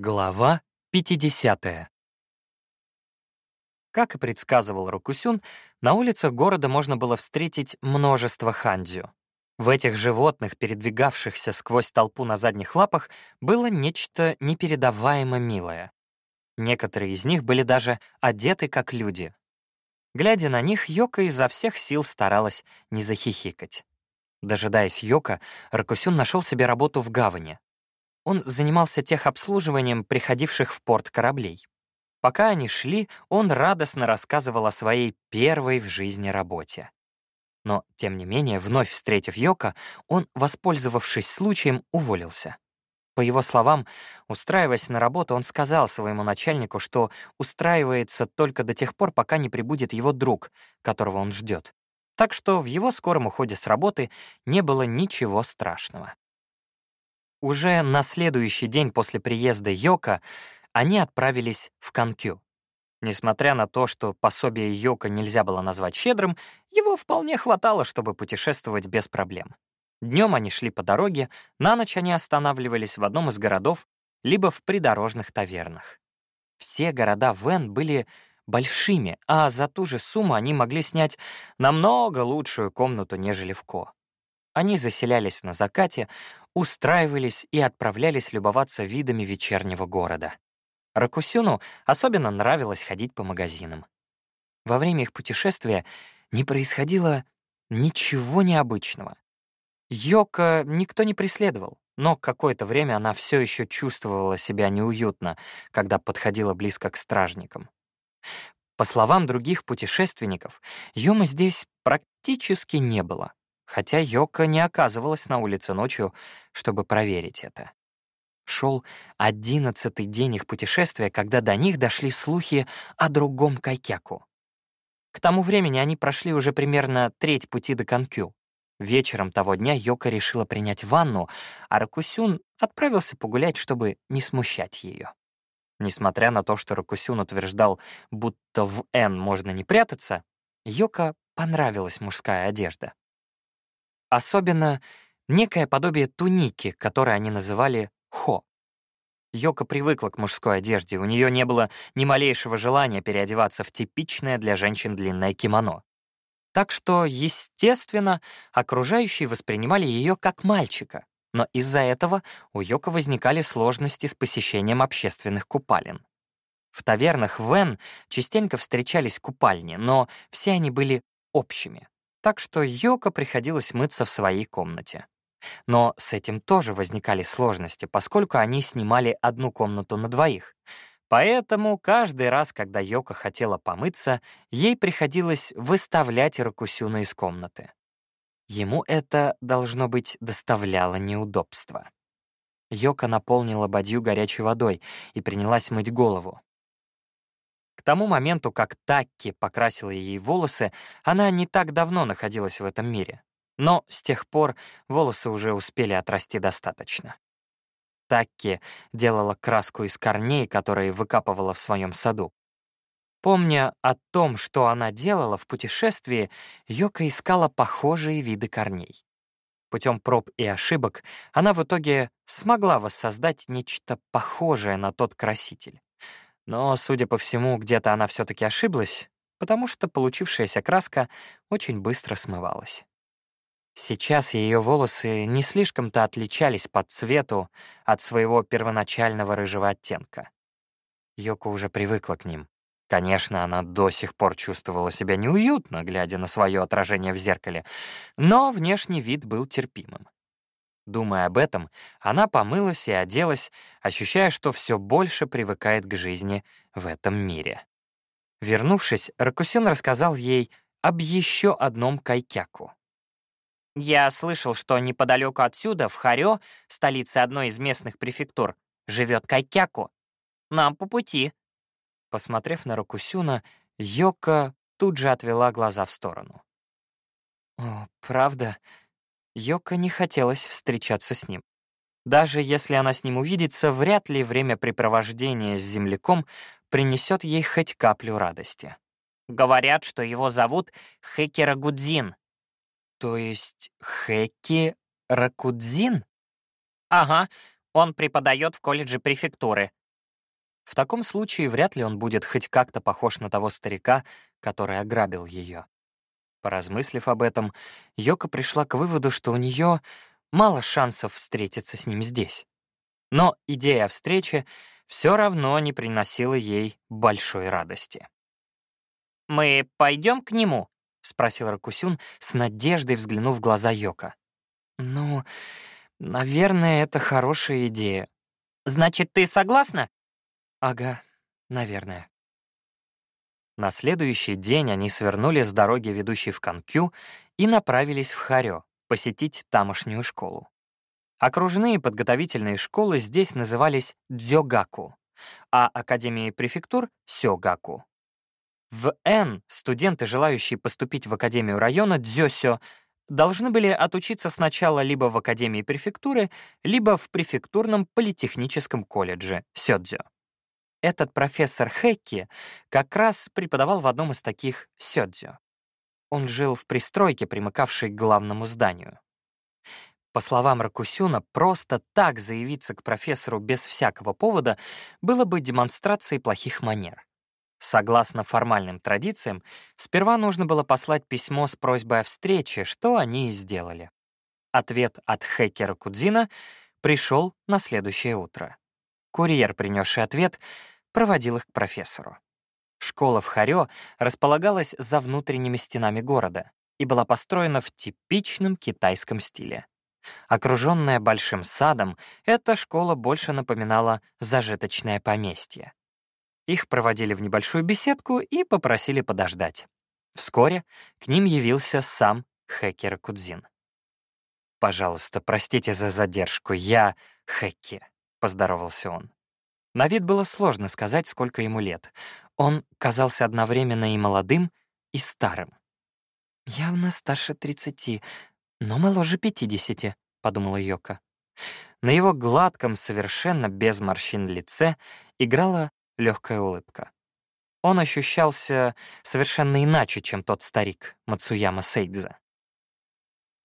Глава 50. Как и предсказывал Рокусюн, на улицах города можно было встретить множество хандзю. В этих животных, передвигавшихся сквозь толпу на задних лапах, было нечто непередаваемо милое. Некоторые из них были даже одеты как люди. Глядя на них, Йока изо всех сил старалась не захихикать. Дожидаясь Йока, Рокусюн нашел себе работу в гавани. Он занимался техобслуживанием приходивших в порт кораблей. Пока они шли, он радостно рассказывал о своей первой в жизни работе. Но, тем не менее, вновь встретив Йока, он, воспользовавшись случаем, уволился. По его словам, устраиваясь на работу, он сказал своему начальнику, что устраивается только до тех пор, пока не прибудет его друг, которого он ждет. Так что в его скором уходе с работы не было ничего страшного. Уже на следующий день после приезда Йока они отправились в Канкю. Несмотря на то, что пособие Йока нельзя было назвать щедрым, его вполне хватало, чтобы путешествовать без проблем. Днем они шли по дороге, на ночь они останавливались в одном из городов, либо в придорожных тавернах. Все города Вен были большими, а за ту же сумму они могли снять намного лучшую комнату, нежели в Ко. Они заселялись на закате, устраивались и отправлялись любоваться видами вечернего города. Ракусюну особенно нравилось ходить по магазинам. Во время их путешествия не происходило ничего необычного. Йока никто не преследовал, но какое-то время она все еще чувствовала себя неуютно, когда подходила близко к стражникам. По словам других путешественников, Юмы здесь практически не было хотя Йока не оказывалась на улице ночью, чтобы проверить это. Шел одиннадцатый день их путешествия, когда до них дошли слухи о другом Кайкяку. К тому времени они прошли уже примерно треть пути до Канкю. Вечером того дня Йока решила принять ванну, а Ракусюн отправился погулять, чтобы не смущать ее. Несмотря на то, что Ракусюн утверждал, будто в Н можно не прятаться, Йока понравилась мужская одежда. Особенно некое подобие туники, которое они называли «хо». Йока привыкла к мужской одежде, у нее не было ни малейшего желания переодеваться в типичное для женщин длинное кимоно. Так что, естественно, окружающие воспринимали ее как мальчика, но из-за этого у Йока возникали сложности с посещением общественных купалин. В тавернах Вен частенько встречались купальни, но все они были общими так что Йоко приходилось мыться в своей комнате. Но с этим тоже возникали сложности, поскольку они снимали одну комнату на двоих. Поэтому каждый раз, когда Йока хотела помыться, ей приходилось выставлять Ракусюна из комнаты. Ему это, должно быть, доставляло неудобства. Йока наполнила бадью горячей водой и принялась мыть голову. К тому моменту, как Такки покрасила ей волосы, она не так давно находилась в этом мире. Но с тех пор волосы уже успели отрасти достаточно. Такки делала краску из корней, которые выкапывала в своем саду. Помня о том, что она делала в путешествии, Йока искала похожие виды корней. Путем проб и ошибок она в итоге смогла воссоздать нечто похожее на тот краситель. Но, судя по всему, где-то она все таки ошиблась, потому что получившаяся краска очень быстро смывалась. Сейчас ее волосы не слишком-то отличались по цвету от своего первоначального рыжего оттенка. Йоко уже привыкла к ним. Конечно, она до сих пор чувствовала себя неуютно, глядя на свое отражение в зеркале, но внешний вид был терпимым. Думая об этом, она помылась и оделась, ощущая, что все больше привыкает к жизни в этом мире. Вернувшись, Ракусен рассказал ей об еще одном кайкяку. «Я слышал, что неподалеку отсюда, в Харё, столице одной из местных префектур, живет кайкяку. Нам по пути». Посмотрев на Ракусюна, Йока тут же отвела глаза в сторону. «О, правда?» Йока не хотелось встречаться с ним. Даже если она с ним увидится, вряд ли времяпрепровождение с земляком принесет ей хоть каплю радости. Говорят, что его зовут Хэки Рагудзин. То есть Хэки Ракудзин? Ага, он преподает в колледже префектуры. В таком случае вряд ли он будет хоть как-то похож на того старика, который ограбил ее. Поразмыслив об этом, Йока пришла к выводу, что у нее мало шансов встретиться с ним здесь. Но идея о встрече все равно не приносила ей большой радости. «Мы пойдем к нему?» — спросил Ракусюн, с надеждой взглянув в глаза Йока. «Ну, наверное, это хорошая идея». «Значит, ты согласна?» «Ага, наверное». На следующий день они свернули с дороги, ведущей в Канкю, и направились в Харё посетить тамошнюю школу. Окружные подготовительные школы здесь назывались дзёгаку, а академии префектур — сёгаку. В Н студенты, желающие поступить в Академию района Дзёсё, должны были отучиться сначала либо в Академии префектуры, либо в префектурном политехническом колледже Сёдзё. Этот профессор Хэкки как раз преподавал в одном из таких Сёдзё. Он жил в пристройке, примыкавшей к главному зданию. По словам Ракусюна, просто так заявиться к профессору без всякого повода было бы демонстрацией плохих манер. Согласно формальным традициям, сперва нужно было послать письмо с просьбой о встрече, что они и сделали. Ответ от хакера Кудзина пришел на следующее утро. Курьер, принесший ответ, проводил их к профессору. Школа в Харё располагалась за внутренними стенами города и была построена в типичном китайском стиле. Окруженная большим садом, эта школа больше напоминала зажиточное поместье. Их проводили в небольшую беседку и попросили подождать. Вскоре к ним явился сам Хэкер Кудзин. «Пожалуйста, простите за задержку, я Хэкки», — поздоровался он. На вид было сложно сказать, сколько ему лет. Он казался одновременно и молодым, и старым. «Явно старше тридцати, но моложе пятидесяти», — подумала Йока. На его гладком, совершенно без морщин лице играла легкая улыбка. Он ощущался совершенно иначе, чем тот старик, Мацуяма Сейдза.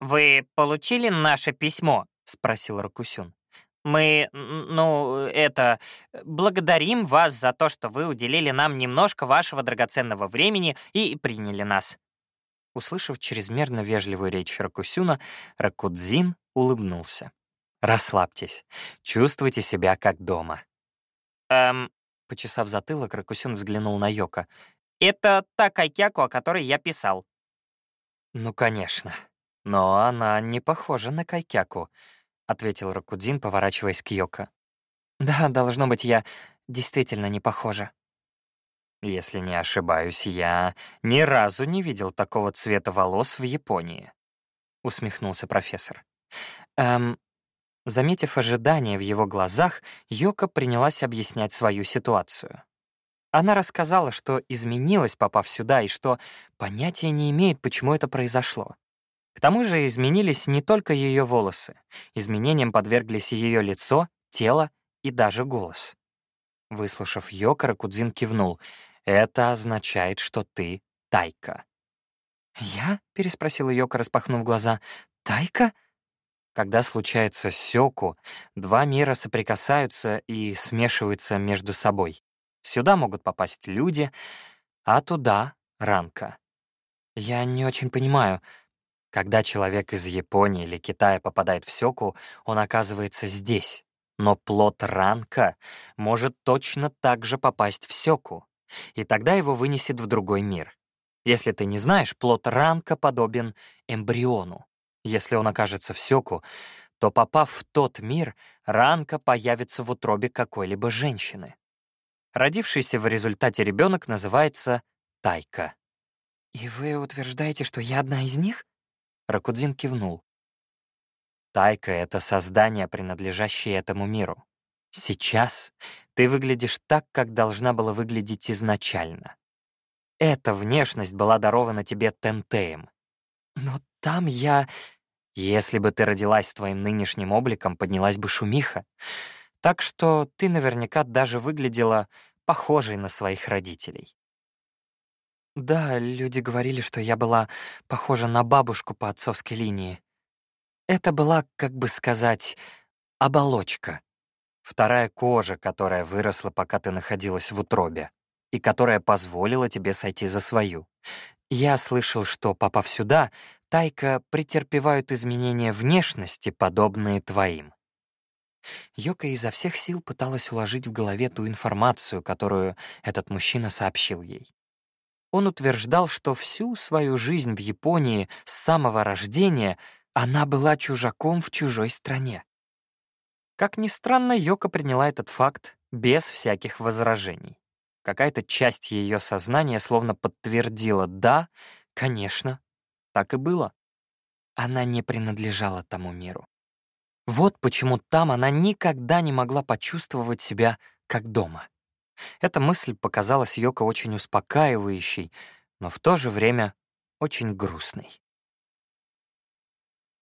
«Вы получили наше письмо?» — спросил Ракусюн. «Мы, ну, это, благодарим вас за то, что вы уделили нам немножко вашего драгоценного времени и приняли нас». Услышав чрезмерно вежливую речь Ракусюна, Ракудзин улыбнулся. «Расслабьтесь, чувствуйте себя как дома». «Эм, Почесав затылок, Ракусюн взглянул на Йока. «Это та Кайкяку, о которой я писал». «Ну, конечно. Но она не похожа на Кайкяку», — ответил Ракудзин, поворачиваясь к Йока. «Да, должно быть, я действительно не похожа». «Если не ошибаюсь, я ни разу не видел такого цвета волос в Японии», — усмехнулся профессор. «Эм, Заметив ожидание в его глазах, Йока принялась объяснять свою ситуацию. Она рассказала, что изменилась, попав сюда, и что понятия не имеет, почему это произошло. К тому же изменились не только ее волосы. Изменениям подверглись ее лицо, тело и даже голос. Выслушав Йока, Ракудзин кивнул. «Это означает, что ты Тайка». «Я?» — переспросила Йока, распахнув глаза. «Тайка?» Когда случается сёку, два мира соприкасаются и смешиваются между собой. Сюда могут попасть люди, а туда — ранка. Я не очень понимаю. Когда человек из Японии или Китая попадает в сёку, он оказывается здесь. Но плод ранка может точно так же попасть в сёку, и тогда его вынесет в другой мир. Если ты не знаешь, плод ранка подобен эмбриону. Если он окажется в Сёку, то, попав в тот мир, ранка появится в утробе какой-либо женщины. Родившийся в результате ребенок называется Тайка. «И вы утверждаете, что я одна из них?» Ракудзин кивнул. Тайка — это создание, принадлежащее этому миру. Сейчас ты выглядишь так, как должна была выглядеть изначально. Эта внешность была дарована тебе Тентеем. Но там я если бы ты родилась с твоим нынешним обликом, поднялась бы шумиха. Так что ты наверняка даже выглядела похожей на своих родителей. Да, люди говорили, что я была похожа на бабушку по отцовской линии. Это была, как бы сказать, оболочка. Вторая кожа, которая выросла, пока ты находилась в утробе, и которая позволила тебе сойти за свою. Я слышал, что, попав сюда, Тайка претерпевают изменения внешности, подобные твоим. Йока изо всех сил пыталась уложить в голове ту информацию, которую этот мужчина сообщил ей. Он утверждал, что всю свою жизнь в Японии с самого рождения она была чужаком в чужой стране. Как ни странно, Йока приняла этот факт без всяких возражений. Какая-то часть ее сознания словно подтвердила «да, конечно, так и было». Она не принадлежала тому миру. Вот почему там она никогда не могла почувствовать себя как дома. Эта мысль показалась Йоко очень успокаивающей, но в то же время очень грустной.